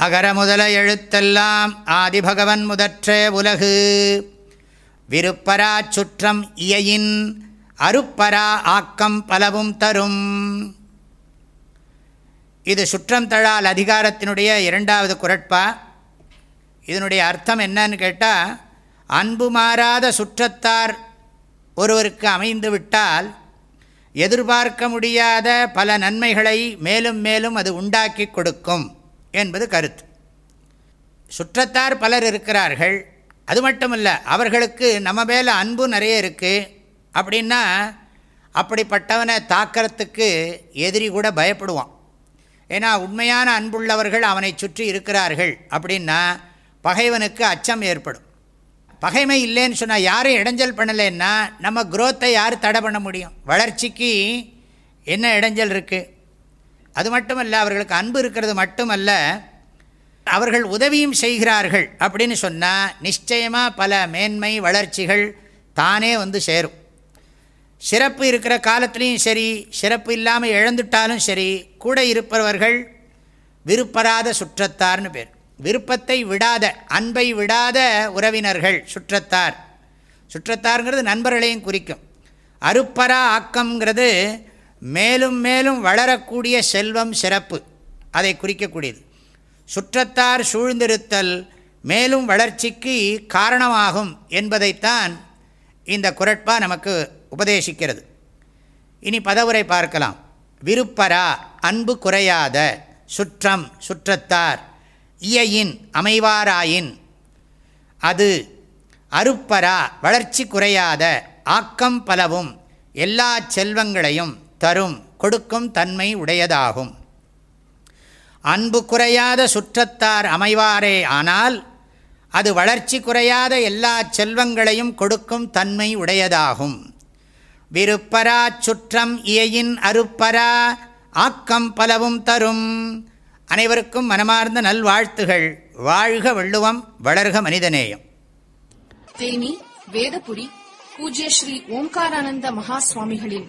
அகர முதல எழுத்தெல்லாம் ஆதிபகவன் முதற்றே உலகு. விருப்பரா சுற்றம் இயையின் அருப்பரா ஆக்கம் பலவும் தரும். இது சுற்றம் தழால் அதிகாரத்தினுடைய இரண்டாவது குரட்பா. இதனுடைய அர்த்தம் என்னன்னு கேட்டால் அன்பு மாறாத சுற்றத்தார் ஒருவருக்கு அமைந்து விட்டால் எதிர்பார்க்க முடியாத பல நன்மைகளை மேலும் மேலும் அது உண்டாக்கி கொடுக்கும். என்பது கருத்து. சுற்றத்தார் பலர் இருக்கிறார்கள். அது மட்டுமல்ல அவர்களுக்கு நம்ம மேலே அன்பு நிறைய இருக்குது அப்படின்னா அப்படிப்பட்டவனை தாக்கிறதுக்கு எதிரி கூட பயப்படுவான். ஏன்னா உண்மையான அன்புள்ளவர்கள் அவனை சுற்றி இருக்கிறார்கள் அப்படின்னா பகைவனுக்கு அச்சம் ஏற்படும். பகைமை இல்லைன்னு சொன்னால் யாரும் இடைஞ்சல் பண்ணலைன்னா நம்ம குரோத்தை யார் தடை பண்ண முடியும்? வளர்ச்சிக்கு என்ன இடைஞ்சல் இருக்குது அது மட்டுமல்ல அவர்களுக்கு அன்பு இருக்கிறது மட்டுமல்ல அவர்கள் உதவியும் செய்கிறார்கள் அப்படின்னு சொன்னால் நிச்சயமாக பல மேன்மை வளர்ச்சிகள் தானே வந்து சேரும். சிறப்பு இருக்கிற காலத்துலேயும் சரி சிறப்பு இல்லாமல் இழந்துட்டாலும் சரி கூட இருப்பவர்கள் விருப்பராத சுற்றத்தார்னு பேர். விருப்பத்தை விடாத அன்பை விடாத உறவினர்கள் சுற்றத்தார். சுற்றத்தாருங்கிறது நண்பர்களையும் குறிக்கும். அருப்பரா ஆக்கம்ங்கிறது மேலும் மேலும் வளரக்கூடிய செல்வம் சிறப்பு. அதை குறிக்கக்கூடியது. சுற்றத்தார் சூழ்ந்திருத்தல் மேலும் வளர்ச்சிக்கு காரணமாகும் என்பதைத்தான் இந்த குரட்பா நமக்கு உபதேசிக்கிறது. இனி பதவுரை பார்க்கலாம். விருப்பரா அன்பு குறையாத சுற்றம் சுற்றத்தார் இயையின் அமைவாராயின். அது அருப்பரா வளர்ச்சி குறையாத ஆக்கம் பலவும் எல்லா செல்வங்களையும் தரும் கொடுக்கும் தன்மை உடையதாகும். அன்பு குறையாத சுற்றத்தார் அமைவாரே ஆனால் அது வளர்ச்சி குறையாத எல்லா செல்வங்களையும் கொடுக்கும் தன்மை உடையதாகும். விருப்பரா சுற்றம் இயையின் அருப்பரா ஆக்கம் பலவும் தரும். அனைவருக்கும் மனமார்ந்த நல்வாழ்த்துகள். வாழ்க வள்ளுவம் வளர்க மனிதநேயம். தேனி வேதபுரி பூஜ்ய ஸ்ரீ ஓம்காரானந்த மகா சுவாமிகளின்